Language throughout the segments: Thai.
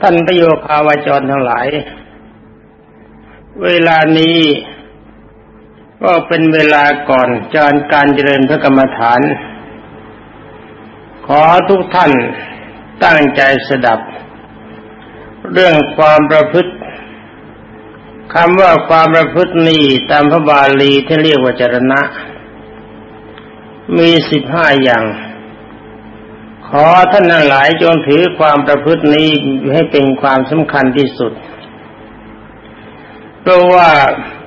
ท่านประโยคาวาจรทั้งหลาย เวลานี้ก็เป็นเวลาก่อนจารการเจริญพระกรรมฐาน ขอทุกท่านตั้งใจสดับ เรื่องความประพฤติคำว่าความประพฤตินี้ตามพระบาลีที่เรียกว่าจรณะ มีสิบห้าอย่าง ขอท่านทั้งหลายจงถือความประพฤตินี้ให้เป็นความสำคัญที่สุด เพราะว่า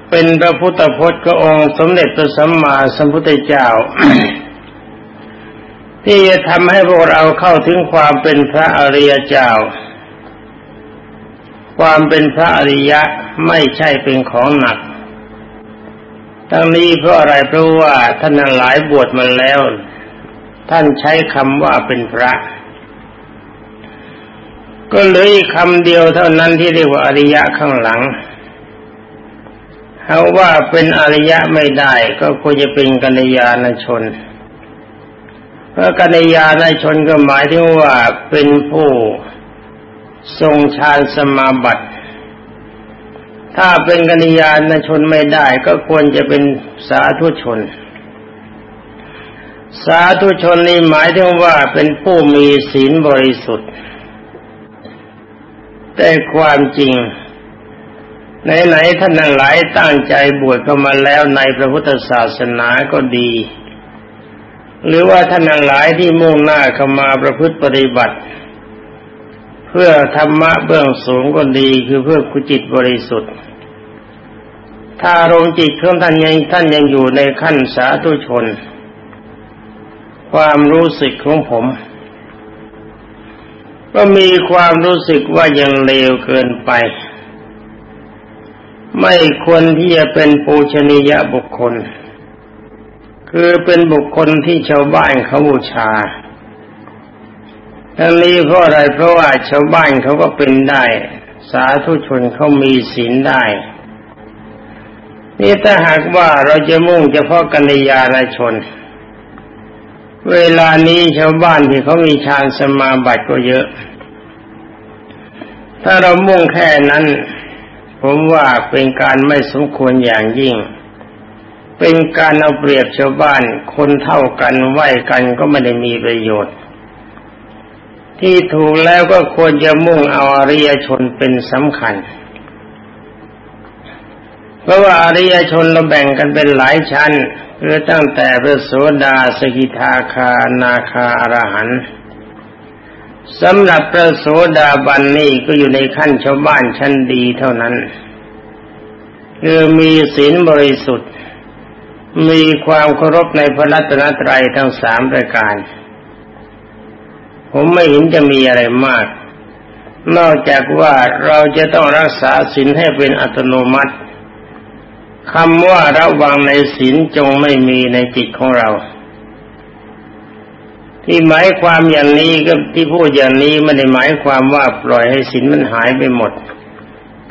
เป็นพระพุทธพจน์ก็องค์สมเด็จพระสัมมาสัมพุทธเจ้า ที่จะทำให้พวกเราเข้าถึงความเป็นพระอริยเจ้า ความเป็นพระอริยะไม่ใช่เป็นของหนักทั้งนี้เพราะอะไรเพราะว่าท่านหลายบวชมาแล้ว ท่านใช้คำว่าเป็นพระ ก็เลยคำเดียวเท่านั้นที่เรียกว่าอริยะข้างหลังเขาว่าเป็นอริยะไม่ได้ก็ควรจะเป็นกัญญาณชน เพราะกัญญาณชนก็หมายถึงว่าเป็นผู้ทรงฌานสมาบัติ ถ้าเป็นกัญญาณชนไม่ได้ก็ควรจะเป็นสาธุชน สาธุชนนี่หมายถึงว่าเป็นผู้มีศีลบริสุทธิ์ แต่ความจริงไหนๆท่านหลายตั้งใจบวชเข้ามาแล้วในพระพุทธศาสนาก็ดี หรือว่าท่านหลายที่มุ่งหน้าเข้ามาประพฤติปฏิบัติ เพื่อธรรมะเบื้องสูงก็ดีคือเพื่อคุจิตบริสุทธิ์ถ้าอารมณ์จิตของท่านยังท่านยังอยู่ในขั้นสาธุชน ความรู้สึกของผม ก็มีความรู้สึกว่ายังเลวเกินไป ไม่ควรที่จะเป็นปูชนียบุคคล คือเป็นบุคคลที่ชาวบ้านเขาบูชาทั้งนี้เพราะอะไรเพราะว่าชาวบ้านเขาก็เป็นได้ สาธุชนเขามีศีลได้ นี่ถ้าหากว่าเราจะมุ่งเฉพาะกัญญาณชน เวลานี้ชาวบ้านที่เขามีฌานสมาบัติก็เยอะ ถ้าเรามุ่งแค่นั้น ผมว่าเป็นการไม่สมควรอย่างยิ่ง เป็นการเอาเปรียบชาวบ้านคนเท่ากันไหวกันก็ไม่ได้มีประโยชน์ ที่ถูกแล้วก็ควรจะมุ่งเอาอริยชนเป็นสำคัญ เพราะว่าอริยชนเราแบ่งกันเป็นหลายชั้น คือตั้งแต่พระโสดาสกิทาคานาคาอรหันสำหรับพระโสดาบันนี่ก็อยู่ในขั้นชาวบ้านชั้นดีเท่านั้น คือมีศีลบริสุทธิ์ มีความเคารพในพระรัตนตรัยทั้งสามประการ ผมไม่เห็นจะมีอะไรมาก นอกจากว่าเราจะต้องรักษาศีลให้เป็นอัตโนมัติ คำว่าระวังในศีลจงไม่มีในจิตของเรา ที่หมายความอย่างนี้ก็ที่พูดอย่างนี้ไม่ได้หมายความว่าปล่อยให้ศีลมันหายไปหมด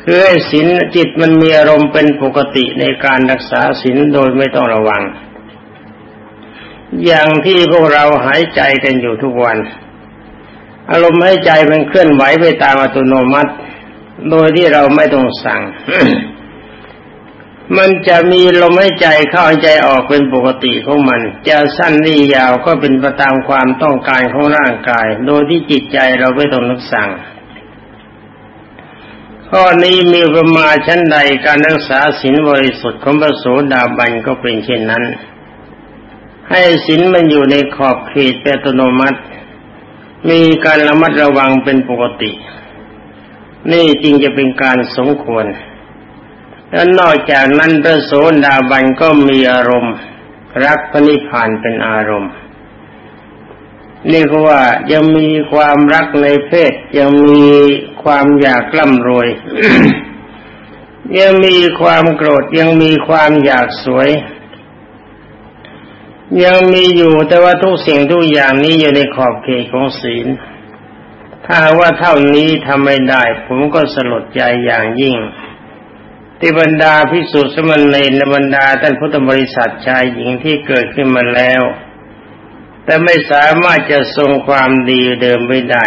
คือให้ศีลจิตมันมีอารมณ์เป็นปกติในการรักษาศีลโดยไม่ต้องระวัง อย่างที่พวกเราหายใจกันอยู่ทุกวัน อารมณ์ให้ใจมันเคลื่อนไหวไปตามอัตโนมัติ โดยที่เราไม่ต้องสั่ง มันจะมีลมหายใจเข้าใจออกเป็นปกติของมัน จะสั้นหรือยาวก็เป็นไปตามความต้องการของร่างกาย โดยที่จิตใจเราไม่ต้องนึกสั่ง ข้อนี้มีประมาชั้นใดการรักษาศีลบริสุทธิ์ของพระโสดาบันก็เป็นเช่นนั้น ให้ศีลมันอยู่ในขอบเขตเป็นอัตโนมัติ มีการระมัดระวังเป็นปกติ นี่จริงจะเป็นการสมควร แล้วนอกจากนั้นพระโสดาบันก็มีอารมณ์ รักพระนิพพานเป็นอารมณ์นี่ก็ว่ายังมีความรักในเพศ ยังมีความอยากกล่ำรวย ยังมีความโกรธยังมีความอยากสวย ยังมีอยู่แต่ว่าทุกสิ่งทุกอย่างนี้อยู่ในขอบเขตของศีล ถ้าว่าเท่านี้ทำไม่ได้ ผมก็สลดใจอย่างยิ่ง ที่บรรดาพิสุสมณเณรบรรดาท่านพุทธบริษัทชายหญิงที่เกิดขึ้นมาแล้ว แต่ไม่สามารถจะทรงความดีเดิมไว้ได้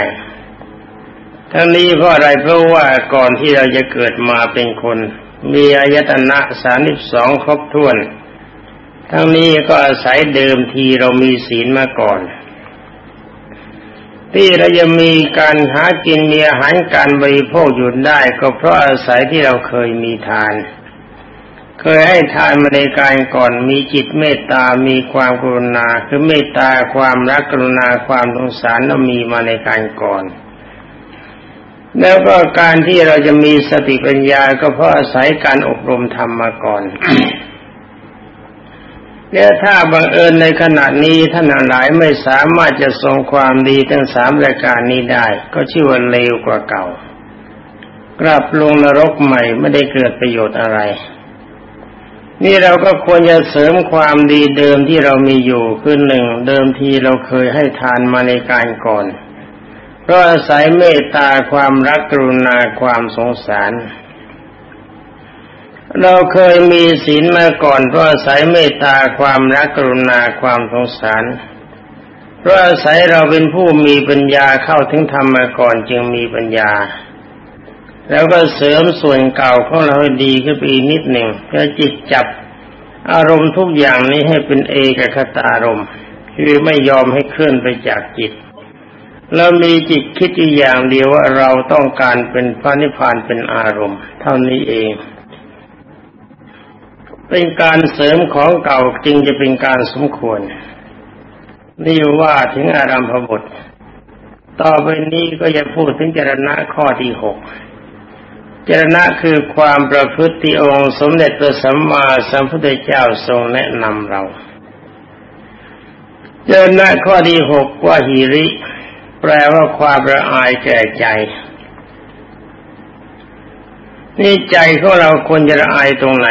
ทั้งนี้เพราะอะไรเพราะว่าก่อนที่เราจะเกิดมาเป็นคน มีอายตนะสามิบสองครบถ้วน ทั้งนี้ก็อาศัยเดิมทีเรามีศีลมาก่อน ที่เราจะมีการหากินมีอาหารการบริโภคอยู่ได้ ก็เพราะอาศัยที่เราเคยมีทาน เคยให้ทานมาในการก่อนมีจิตเมตตา มีความกรุณา คือเมตตาความรักกรุณาความสงสารเรามีมาในการก่อน แล้วก็การที่เราจะมีสติปัญญาก็เพราะอาศัยการอบรมธรรมมาก่อน เนี่ยถ้าบังเอิญในขณะนี้ท่านหลายไม่สามารถจะทรงความดีทั้งสามรายการนี้ได้ ก็ชื่อว่าเลวกว่าเก่า กลับลงนรกใหม่ไม่ได้เกิดประโยชน์อะไร นี่เราก็ควรจะเสริมความดีเดิมที่เรามีอยู่คือหนึ่งเดิมทีเราเคยให้ทานมาในการก่อนเพราะอาศัยเมตตาความรักกรุณาความสงสาร เราเคยมีศีลมาก่อนเพราะอาศัยเมตตาความรักกรุณาความสงสารเพราะอาศัยเราเป็นผู้มีปัญญาเข้าถึงธรรมมาก่อนจึงมีปัญญา แล้วก็เสริมส่วนเก่าของเราให้ดีขึ้นไปอีกนิดหนึ่งเพื่อจิตจับอารมณ์ทุกอย่างนี้ให้เป็นเอกคตาอารมณ์คือไม่ยอมให้เคลื่อนไปจากจิตเรามีจิตคิดอย่างเดียวว่าเราต้องการเป็นพระนิพพานเป็นอารมณ์ เท่านี้เอง เป็นการเสริมของเก่าจึงจะเป็นการสมควร นี่ว่าถึงอารัมพบท ต่อไปนี้ก็จะพูดถึงจรณะข้อที่หกจรณะคือความประพฤติองค์สมเด็จตัวสัมมาสัมพุทธเจ้าทรงแนะนำเราเจรณะข้อที่หกว่าหิริ แปลว่าความระอายแก่ใจนี่ใจของเราควรจะระอายตรงไหน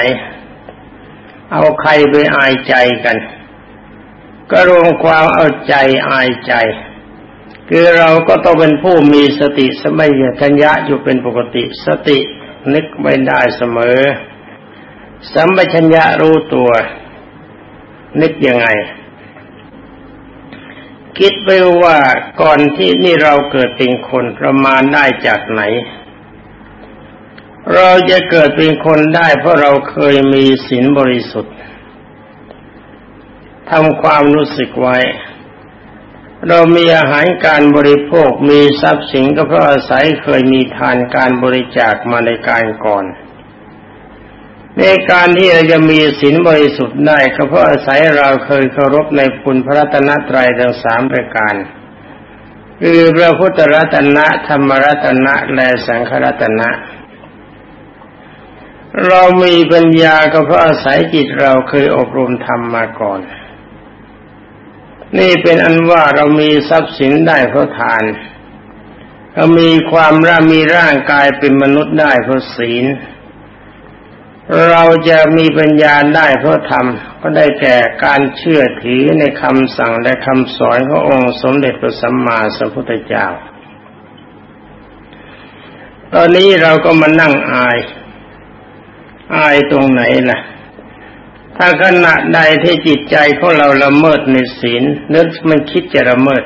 เอาใครไปอายใจกัน ก็รวมความเอาใจอายใจ คือเราก็ต้องเป็นผู้มีสติสมัยทัญญะอยู่เป็นปกติ สตินึกไม่ได้เสมอ สัมปชัญญะรู้ตัว นึกยังไง คิดไปว่าก่อนที่นี่เราเกิดเป็นคนประมาณได้จากไหน เราจะเกิดเป็นคนได้เพราะเราเคยมีศีลบริสุทธิ์ทำความรู้สึกไว้ เรามีอาหารการบริโภคมีทรัพย์สินก็เพราะอาศัยเคยมีทานการบริจาคมาในการก่อน ในการที่เราจะมีศีลบริสุทธิ์ได้ก็เพราะอาศัยเราเคยเคารพในคุณพระรัตนตรัยทั้งสามประการคือพระพุทธรัตนะธรรมรัตนะและสังฆรัตนะ เรามีปัญญาก็เพราะอาศัยจิตเราเคยอบรมธรรมมาก่อน นี่เป็นอันว่าเรามีทรัพย์สินได้เพราะทาน เรามีความร่ามีร่างกายเป็นมนุษย์ได้เพราะศีล เราจะมีปัญญาได้เพราะธรรมก็ได้แก่การเชื่อถือในคำสั่งและคำสอนขององค์สมเด็จพระสัมมาสัมพุทธเจ้า ตอนนี้เราก็มานั่งอาย อายตรงไหนล่ะ ถ้าขณะใดที่จิตใจของเราละเมิดในศีลนึกมันคิดจะละเมิด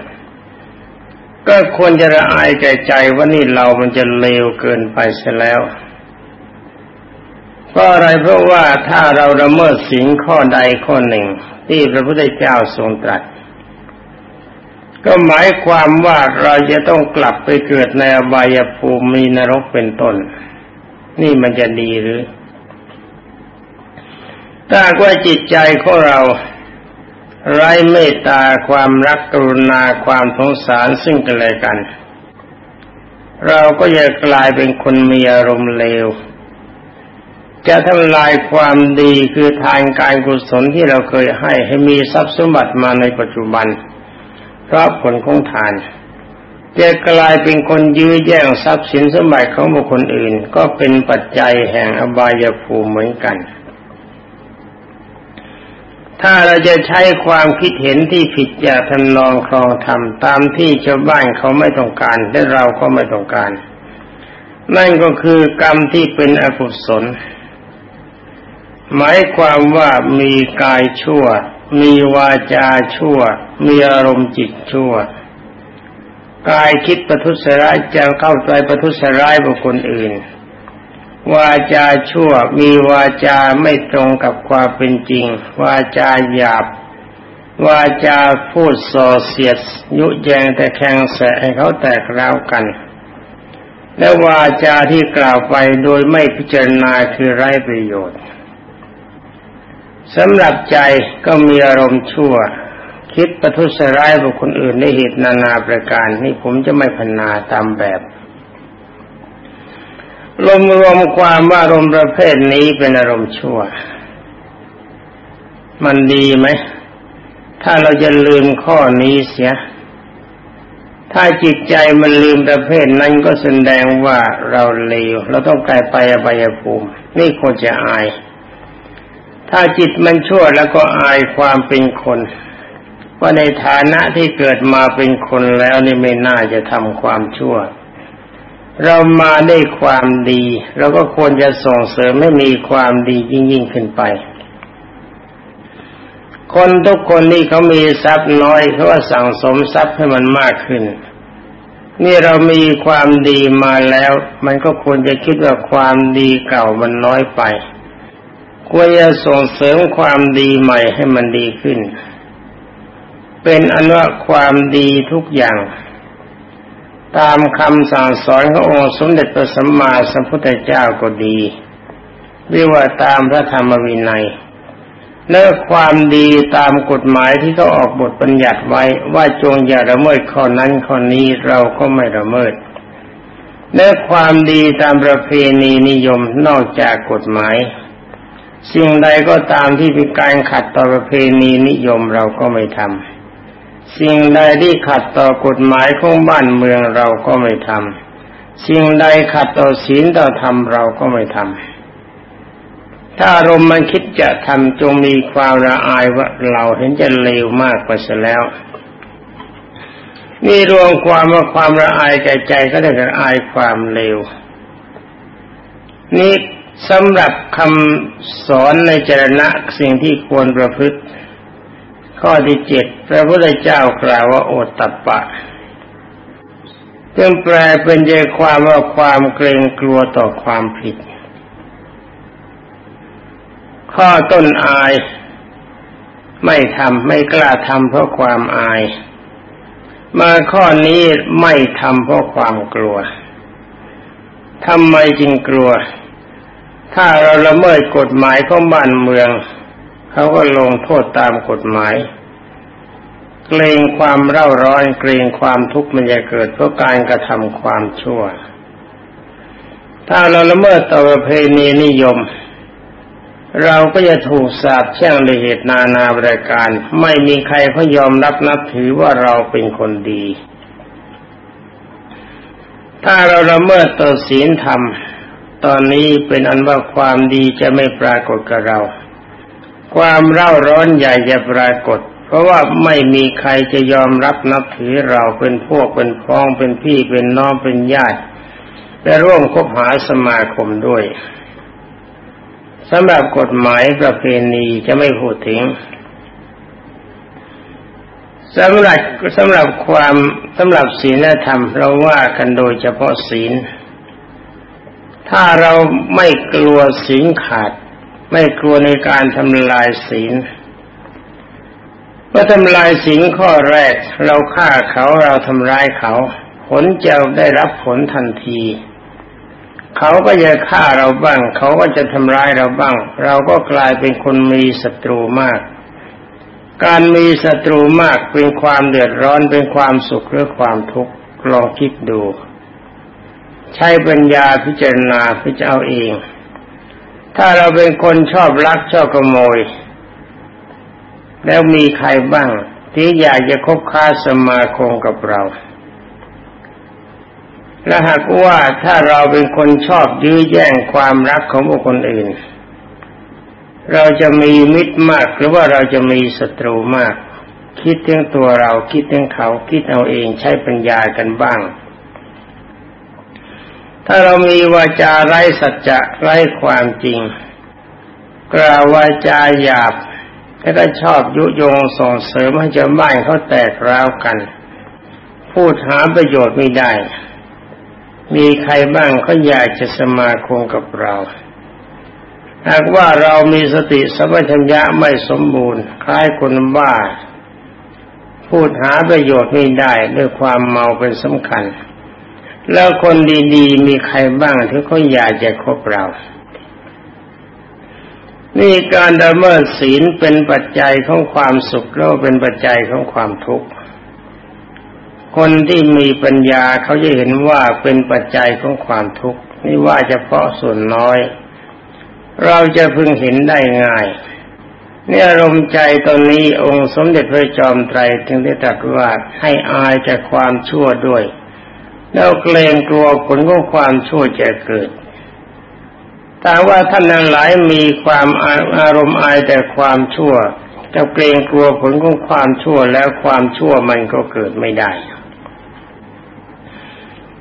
ก็ควรจะละอายใจใจว่านี่เรามันจะเลวเกินไปเสียแล้วเพราะอะไรเพราะว่าถ้าเราละเมิดสิ่งข้อใดข้อหนึ่ง ที่พระพุทธเจ้าทรงตรัส ก็หมายความว่าเราจะต้องกลับไปเกิดในอบายภูมิมีนรกเป็นต้น นี่มันจะดีหรือ ถ้าว่าจิตใจของเรา ไร้เมตตาความรักกรุณาความสงสารซึ่งกันและกัน เราก็จะกลายเป็นคนมีอารมณ์เลว จะทำลายความดีคือทานการกุศลที่เราเคยให้ให้มีทรัพย์สมบัติมาในปัจจุบัน เพราะผลของทานจะกลายเป็นคนยื้อแย่งทรัพย์สินสมบัติของบุคคลอื่น ก็เป็นปัจจัยแห่งอบายภูมิเหมือนกัน ถ้าเราจะใช้ความคิดเห็นที่ผิดจากทำนองครองธรรมตามที่ชาวบ้านเขาไม่ต้องการและเราก็ไม่ต้องการ นั่นก็คือกรรมที่เป็นอกุศลหมายความว่ามีกายชั่ว มีวาจาชั่ว มีอารมณ์จิตชั่ว กายคิดประทุษร้ายจะเข้าใจประทุษร้ายบุคคลอื่น วาจาชั่วมีวาจาไม่ตรงกับความเป็นจริง วาจาหยาบ วาจาพูดส่อเสียด ยุแยงแต่แข่งแสให้เขาแตกร้าวกัน และวาจาที่กล่าวไปโดยไม่พิจารณาคือไร้ประโยชน์สำหรับใจก็มีอารมณ์ชั่ว คิดประทุษร้ายบุคคลอื่นได้เหตุนานาประการ นี่ผมจะไม่พนาตามแบบ รวมรวมความว่าอารมณ์ประเภทนี้เป็นอารมณ์ชั่ว มันดีไหม ถ้าเราจะลืมข้อนี้เสีย ถ้าจิตใจมันลืมประเภทนั้นก็แสดงว่าเราเลวเราต้องกลายไปอบายภูมิ นี่ควรจะอาย ถ้าจิตมันชั่วแล้วก็อายความเป็นคนว่าในฐานะที่เกิดมาเป็นคนแล้วนี่ไม่น่าจะทำความชั่ว เรามาได้ความดี เราก็ควรจะส่งเสริมให้มีความดียิ่งยิ่งขึ้นไป คนทุกคนนี่เขามีทรัพย์น้อยเขาว่าสั่งสมทรัพย์ให้มันมากขึ้น นี่เรามีความดีมาแล้ว มันก็ควรจะคิดว่าความดีเก่ามันน้อยไป ควรจะส่งเสริมความดีใหม่ให้มันดีขึ้น เป็นอันว่าความดีทุกอย่าง ตามคำสั่งสอนขององค์สมเด็จพระสัมมาสัมพุทธเจ้าก็ดีเรียกว่าตามพระธรรมวินัยเนื้อความดีตามกฎหมายที่เขาออกบทบัญญัติไว้ว่าจงอย่าละเมิดข้อนั้นข้อนี้เราก็ไม่ละเมิดเนื้อความดีตามประเพณีนิยมนอกจากกฎหมาย สิ่งใดก็ตามที่เป็นการขัดต่อประเพณีนิยมเราก็ไม่ทำ สิ่งใดที่ขัดต่อกฎหมายของบ้านเมืองเราก็ไม่ทำสิ่งใดขัดต่อศีลต่อธรรมเราก็ไม่ทำถ้าอารมณ์มันคิดจะทำจงมีความละอายว่าเราเห็นจะเลวมากกว่าเสียแล้วนี่รวมความว่าความละอายใจใจก็ได้กับอายความเลวนี่สำหรับคำสอนในจรณะสิ่งที่ควรประพฤติ ข้อที่เจ็ดพระพุทธเจ้ากล่าวว่าโอตตะปะซึ่งแปลเป็นใจความว่าความเกรงกลัวต่อความผิด ข้อต้นอายไม่ทำไม่กล้าทำเพราะความอาย มาข้อนี้ไม่ทำเพราะความกลัวทำไมจึงกลัว ถ้าเราละเมิดกฎหมายของบ้านเมือง เขาก็ลงโทษตามกฎหมาย เกรงความเร่าร้อนเกรงความทุกข์มันจะเกิดเพราะการกระทำความชั่ว ถ้าเราละเมิดต่อประเพณีนิยม เราก็จะถูกสาปแช่งในเหตุนานาบริการ ไม่มีใครเขายอมรับนับถือว่าเราเป็นคนดี ถ้าเราละเมิดต่อศีลธรรม ตอนนี้เป็นอันว่าความดีจะไม่ปรากฏกับเรา ความเร่าร้อนใหญ่จะปรากฏ เพราะว่าไม่มีใครจะยอมรับนับถือเราเป็นพวกเป็นพ้องเป็นพี่เป็นน้องเป็นญาติและร่วมคบหาสมาคมด้วยสำหรับกฎหมายประเพณีจะไม่พูดถึงสำหรับสำหรับความสำหรับศีลธรรมเราว่ากันโดยเฉพาะศีล ถ้าเราไม่กลัวศีลขาด ไม่กลัวในการทำลายศีล เมื่อทำลายศีลข้อแรก เราฆ่าเขาเราทำร้ายเขา ผลจะได้รับผลทันที เขาก็จะฆ่าเราบ้าง เขาก็จะทำร้ายเราบ้าง เราก็กลายเป็นคนมีศัตรูมาก การมีศัตรูมากเป็นความเดือดร้อนเป็นความสุขหรือความทุกข์ลองคิดดู ใช้ปัญญาพิจารณาพิจารเอง ถ้าเราเป็นคนชอบลักชอบขโมย แล้วมีใครบ้าง ที่อยากจะคบค้าสมาคมกับเรา และหากว่าถ้าเราเป็นคนชอบยื้อแย่งความรักของบุคคลอื่น เราจะมีมิตรมากหรือว่าเราจะมีศัตรูมาก คิดถึงตัวเราคิดถึงเขาคิดเอาเองใช้ปัญญากันบ้างถ้าเรามีวาจาไร้สัจจะไร้ความจริง กล่าววาจาหยาบ แล้วก็ชอบยุยงส่งเสริมให้เจ้าบ้านเขาแตกร้าวกัน พูดหาประโยชน์ไม่ได้ มีใครบ้างเขาอยากจะสมาคมกับเรา หากว่าเรามีสติสัมปชัญญะไม่สมบูรณ์ คล้ายคนบ้า พูดหาประโยชน์ไม่ได้ด้วยความเมาเป็นสำคัญ แล้วคนดีๆ มีใครบ้างที่เขาอยากจะคบเรา นี่การดำเนินศีลเป็นปัจจัยของความสุขแล้วเป็นปัจจัยของความทุกข์ คนที่มีปัญญาเขาจะเห็นว่าเป็นปัจจัยของความทุกข์ไม่ว่าเฉพาะส่วนน้อย เราจะพึงเห็นได้ง่ายเนี่ยอารมใจตอนนี้องค์สมเด็จพระจอมไตรจึงได้ตรัสว่าให้อายจากความชั่วด้วย แล้วเกรงกลัวผลของความชั่วจะเกิด แต่ว่าท่านนั้นหลายมีความอารมณ์อายแต่ความชั่วจะเกรงกลัวผลของความชั่วแล้วความชั่วมันก็เกิดไม่ได้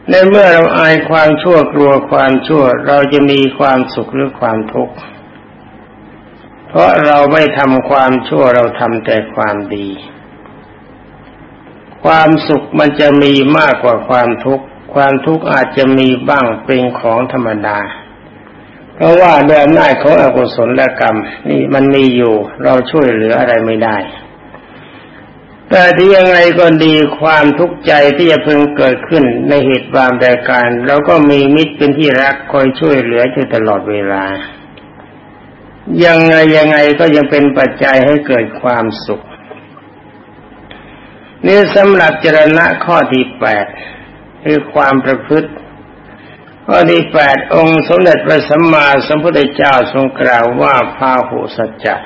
ในเมื่อเราอายความชั่วกลัวความชั่ว เราจะมีความสุขหรือความทุกข์เพราะเราไม่ทำความชั่วเราทำแต่ความดี ความสุขมันจะมีมากกว่าความทุกข์ความทุกข์อาจจะมีบ้างเป็นของธรรมดา เพราะว่าด้วยอำนาจของอกุศลและกรรม นี่มันมีอยู่เราช่วยเหลืออะไรไม่ได้ แต่ที่ยังไงก็ดีความทุกข์ใจที่จะพึงเกิดขึ้นในเหตุบางแต่การเราก็มีมิตรเป็นที่รักคอยช่วยเหลืออยู่ตลอดเวลา ยังไงยังไงก็ยังเป็นปัจจัยให้เกิดความสุข นี่สำหรับจรณะข้อที่แปดคือความประพฤติ ข้อที่แปดองค์สมเด็จพระสัมมาสัมพุทธเจ้าทรงกล่าวว่าพาหุสัจจะ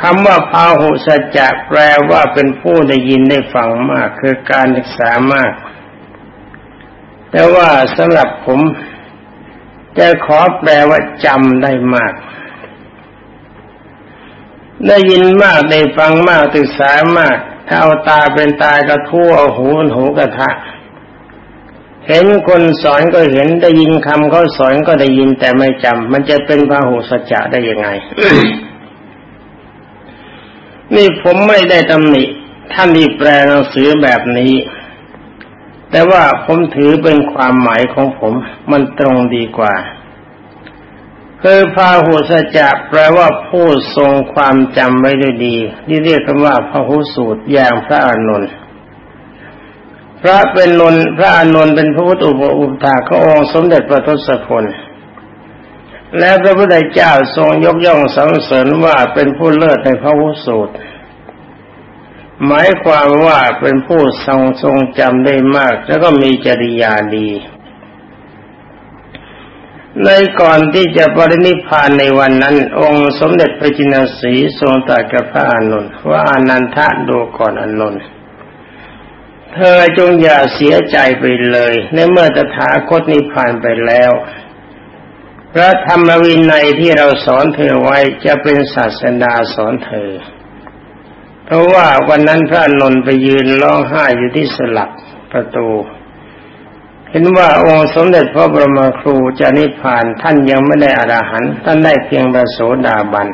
คำว่าพาหุสัจจะแปลว่าเป็นผู้ได้ยินได้ฟังมาก คือการศึกษามาก แต่ว่าสำหรับผม จะขอแปลว่าจำได้มาก ได้ยินมากได้ฟังมากศึกษามาก ถ้าเอาตาเป็นตากระทู้เอาหูเป็นหูกระทะ เห็นคนสอนก็เห็นได้ยินคำเขาสอนก็ได้ยินแต่ไม่จำมันจะเป็นพาหุสัจจะได้ยังไง นี่ผมไม่ได้ตำหนิท่านที่แปลหนังสือแบบนี้ แต่ว่าผมถือเป็นความหมายของผม มันตรงดีกว่าคือพาหุสัจจะแปลว่าผู้ทรงความจำไว้ด้วยดีที่เรียกกันว่าพาหุสูตรอย่างพระอานนท์ พระเป็นนนพระอานนท์เป็นพระพุทธอุปอุปถาขององค์สมเด็จพระทศพลและพระพุทธเจ้าทรงยกย่องสรรเสริญว่าเป็นผู้เลิศในพระวุสูตร หมายความว่าเป็นผู้ทรงทรงจำได้มาก แล้วก็มีจริยาดีในก่อนที่จะปรินิพพานในวันนั้น องค์สมเด็จพระจินสีทรงตรัสกับพระอานนท์ว่าอนันทะดูก่อนอานนท์ เธอจงอย่าเสียใจไปเลย ในเมื่อตถาคตนิพพานไปแล้ว พระธรรมวินัยที่เราสอนเธอไว้จะเป็นศาสนาสอนเธอ เพราะว่าวันนั้นพระนนท์ไปยืนร้องไห้อยู่ที่สลักประตู เห็นว่าองค์สมเด็จพระบรมครูจะนิพพานท่านยังไม่ได้อรหันต์ท่านได้เพียงพระโสดาบัน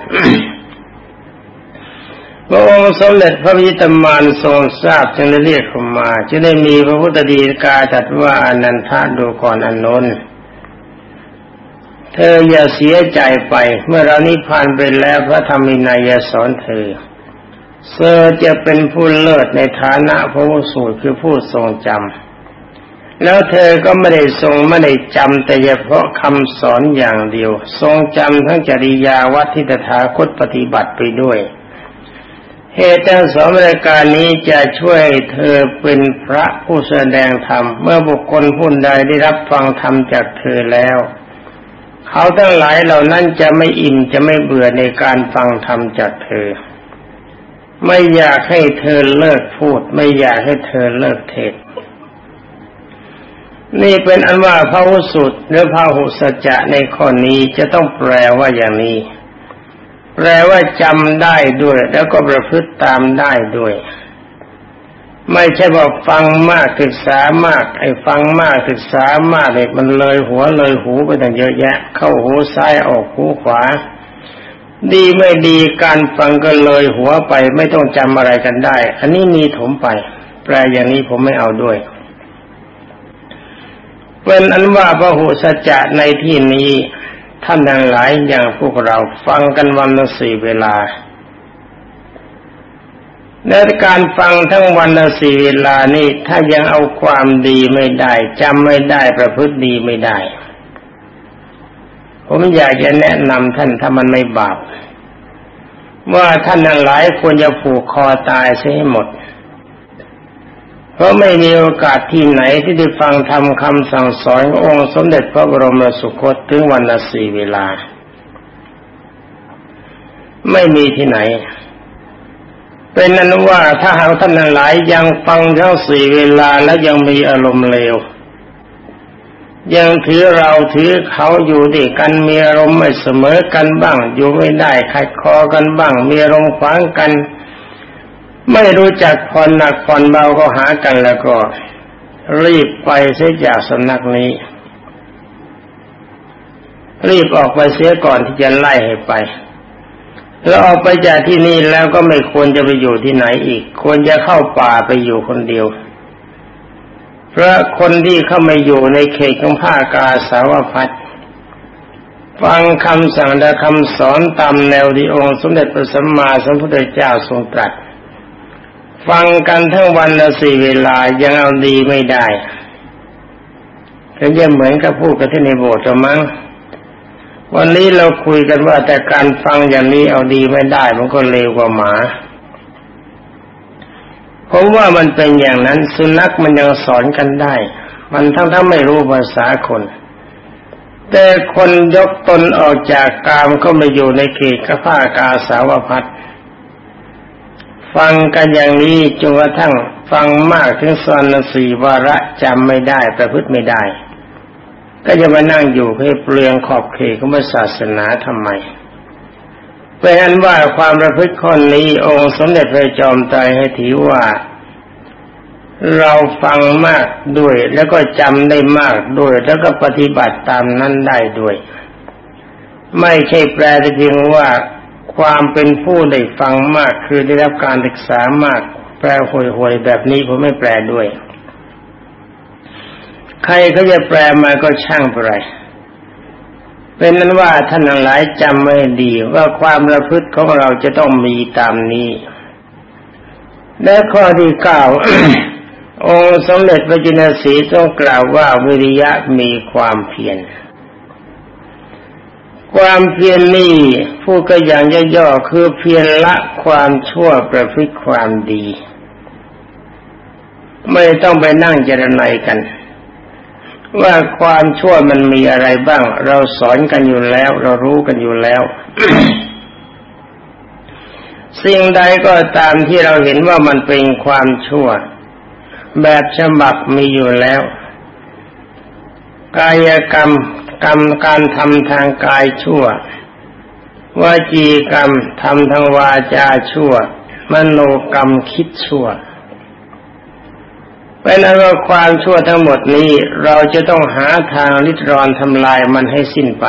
พระองค์สมเด็จพระวิตมานทรงทราบจึงได้เรียกขมาจึงได้มีพระพุทธดีกาจัดว่าอนันทาดูก่อนอนนท์เธออย่าเสียใจไป เมื่อเรานิพพานไปแล้วพระธรรมินัยสอนเธอเธอจะเป็นผู้เลิศในฐานะพระวสูตรคือผู้ทรงจำแล้วเธอก็ไม่ได้ทรงไม่ได้จำแต่เฉพาะคำสอนอย่างเดียว ทรงจำทั้งจริยาวัดที่ตถาคตปฏิบัติไปด้วย เหตุทั้งสองรายการนี้จะช่วยเธอเป็นพระผู้แสดงธรรม เมื่อบุคคลผู้ใดได้รับฟังธรรมจากเธอแล้ว เขาทั้งหลายเหล่านั้นจะไม่อิ่มจะไม่เบื่อในการฟังธรรมจากเธอ ไม่อยากให้เธอเลิกพูด ไม่อยากให้เธอเลิกเทศนี่เป็นอันว่าพระหุสุตหรือพระหุสจะในข้อนี้จะต้องแปลว่าอย่างนี้ แปลว่าจำได้ด้วย แล้วก็ประพฤติตามได้ด้วย ไม่ใช่ว่าฟังมากศึกษามาก ไอ้ฟังมากศึกษามากเลยมันเลยหัวเลยหูไปตั้งเยอะแยะ เข้าหูซ้ายออกหูขวา ดีไม่ดีการฟังก็เลยหัวไป ไม่ต้องจำอะไรกันได้ อันนี้มีถมไป แปลอย่างนี้ผมไม่เอาด้วยเป็นอันว่าพระหุสัจจะในที่นี้ ท่านทั้งหลายอย่างพวกเราฟังกันวันละสี่เวลาในการฟังทั้งวันละสี่เวลานี่ถ้ายังเอาความดีไม่ได้จำไม่ได้ประพฤติดีไม่ได้ ผมอยากจะแนะนำท่านถ้ามันไม่บาปว่าท่านทั้งหลายควรจะผูกคอตายเสียให้หมด เพราะไม่มีโอกาสที่ไหนที่ได้ฟังทำคำสั่งสอนององค์สมเด็จพระบรมสุคตถึงวันละสี่เวลา ไม่มีที่ไหน เป็นนั้นว่าถ้าหากท่านหลายยังฟังทั้งสี่เวลาแล้วยังมีอารมณ์เลวยังถือเราถือเขาอยู่ด้วยกันมีอารมณ์ไม่เสมอกันบ้าง อยู่ไม่ได้ขัดคอกันบ้าง มีอารมณ์ขวางกัน ไม่รู้จักผ่อนหนักผ่อนเบาก็หากันแล้วก็ รีบไปเสียจากสำนักนี้ รีบออกไปเสียก่อนที่จะไล่ให้ไป แล้วออกไปจากที่นี่แล้วก็ไม่ควรจะไปอยู่ที่ไหนอีก ควรจะเข้าป่าไปอยู่คนเดียวเพราะคนที่เข้ามาอยู่ในเขตของภาคกาสาวพัดฟังคำสั่งและคำสอนตามแนวที่องค์สมเด็จพระสัมมาสัมพุทธเจ้าทรงตรัส ฟังกันทั้งวันละสี่เวลายังเอาดีไม่ได้ก็จะเหมือนกับพูดกันที่ในโบสถ์มั้งวันนี้เราคุยกันว่าแต่การฟังอย่างนี้เอาดีไม่ได้ มันก็เลวกว่าหมาผมว่ามันเป็นอย่างนั้นสุนัขมันยังสอนกันได้ มันทั้งทั้งไม่รู้ภาษาคน แต่คนยกตนออกจากกามก็มาอยู่ในเขตกผ้ากาสาวพัด ฟังกันอย่างนี้จนกระทั่งฟังมากถึงสอนสีวาระจำไม่ได้ประพฤติไม่ได้ ก็จะมานั่งอยู่ให้เปลืองขอบเขตของศาสนาทำไมเป็นอันว่าความประพฤติข้อนี้องค์สมเด็จพระจอมไตรให้ถือว่า เราฟังมากด้วย แล้วก็จำได้มากด้วย แล้วก็ปฏิบัติตามนั้นได้ด้วย ไม่ใช่แปลแต่เพียงว่า ความเป็นผู้ได้ฟังมากคือได้รับการศึกษามาก แปลห่วยๆแบบนี้ผมไม่แปลด้วย ใครเขาจะแปลมาก็ช่างไปเป็นนั้นว่าท่านหลายจำไว้ดีว่าความระพฤติของเราจะต้องมีตามนี้ และข้อที่เก้าองค์สมเด็จพระจินสีต้องกล่าวว่าวิริยะมีความเพียร ความเพียรนนี่ผู้ก็อย่างย่อๆคือเพียรละความชั่วประพฤติความดี ไม่ต้องไปนั่งเจรไนกัน ว่าความชั่วมันมีอะไรบ้าง เราสอนกันอยู่แล้ว เรารู้กันอยู่แล้ว สิ่งใดก็ตามที่เราเห็นว่ามันเป็นความชั่ว แบบฉบับมีอยู่แล้ว กายกรรม กรรมการทำทางกายชั่ววาจีกรรมทำทางวาจาชั่ว มโนกรรมคิดชั่วเป็นอันว่าความชั่วทั้งหมดนี้เราจะต้องหาทางลิดรอนทำลายมันให้สิ้นไป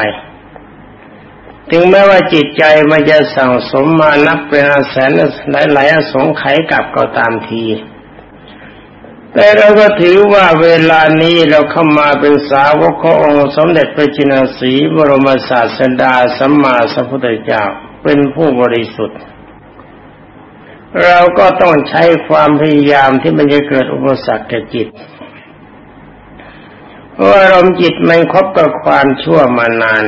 ถึงแม้ว่าจิตใจมันจะสั่งสมมานับเป็นแสนหลายหลายสงไขกับก็ตามที แต่เราก็ถือว่าเวลานี้เราเข้ามาเป็นสาวกขององค์สมเด็จพระจินสีบรมศาสดาสัมมาสัมพุทธเจ้าเป็นผู้บริสุทธิ์ เราก็ต้องใช้ความพยายามที่มันจะเกิดอุปสรรคแก่จิตเพราะอารมณ์จิตมันคบกับความชั่วมานาน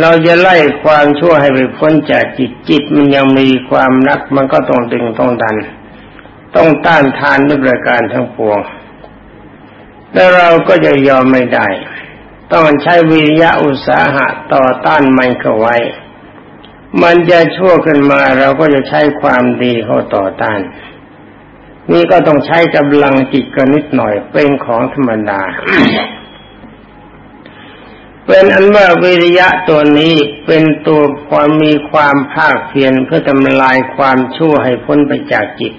เราจะไล่ความชั่วให้ไปพ้นจากจิตจิตมันยังมีความรักมันก็ต้องดึงต้องดัน ต้องต้านทานด้วยประการทั้งปวง แล้วเราก็จะยอมไม่ได้ ต้องใช้วิริยะอุตสาหะต่อต้านมันเข้าไว้ มันจะชั่วขึ้นมาเราก็จะใช้ความดีเข้าต่อต้าน นี่ก็ต้องใช้กำลังจิตกันนิดหน่อยเป็นของธรรมดาเป็นอันว่าวิริยะตัวนี้เป็นตัวความมีความภาคเพียรเพื่อทำลายความชั่วให้พ้นไปจากจิต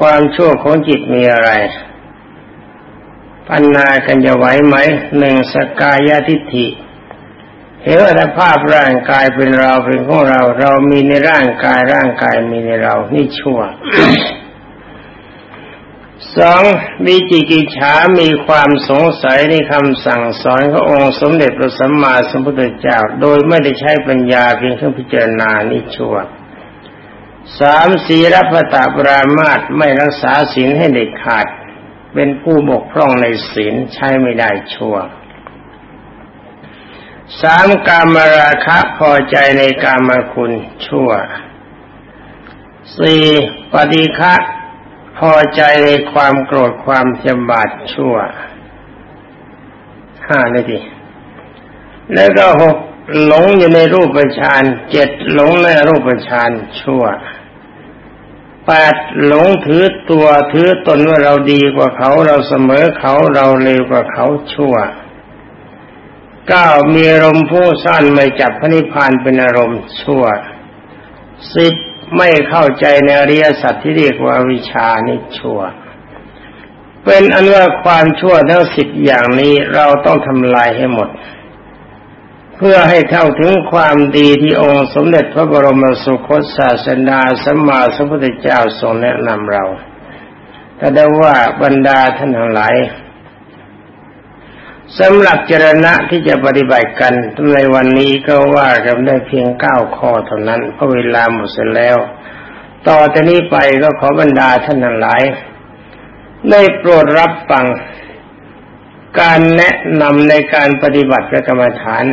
ความชั่วของจิตมีอะไร ปัญนากันจะไหวไหมหนึ่งสกายาทิฏฐิเห็นว่าถ้าภาพร่างกายเป็นเราเป็นของเรา เรามีในร่างกายร่างกายมีในเรา นี่ชั่วสองวิจิกิจฉามีความสงสัยในคำสั่งสอนขององค์สมเด็จพระสัมมาสัมพุทธเจ้า โดยไม่ได้ใช้ปัญญาเพียงเครื่องพิจารณานิชั่ว สามสีรพตาปรามาตไม่รักษาศีลให้เด็ดขาด เป็นผู้บกพร่องในศีลใช้ไม่ได้ชั่วสามกามราคะพอใจในกามคุณชั่วสี่ปฏิฆะพอใจในความโกรธความจำบาดชั่วห้าเลยทีแล้วก็หก หลงอยู่ในรูปฌานเจ็ดหลงในรูปฌานชั่วแปดหลงถือตัวถือตนว่าเราดีกว่าเขาเราเสมอเขาเราเร็วกว่าเขาชั่วเก้ามีอารมณ์ผู้สั้นไม่จับพระนิพพานเป็นอารมณ์ชั่วสิบไม่เข้าใจในอริยสัจที่เรียกว่าวิชานิชั่ว เป็นอันว่าความชั่วทั้งสิบอย่างนี้เราต้องทำลายให้หมด เพื่อให้เท่าถึงความดีที่องค์สมเด็จพระบรมสุคตศาสดาสัมมาสัมพุทธเจ้าทรงแนะนำเราแต่ได้ว่าบรรดาท่านทั้งหลายสำหรับเจรณะที่จะปฏิบัติกันในวันนี้ก็ว่ากันได้เพียงเก้าข้อเท่านั้นเพราะเวลาหมดเสร็จแล้ว ต่อจากนี้ไปก็ขอบรรดาท่านทั้งหลาย ได้โปรดรับฟัง การแนะนำในการปฏิบัติกรรมฐาน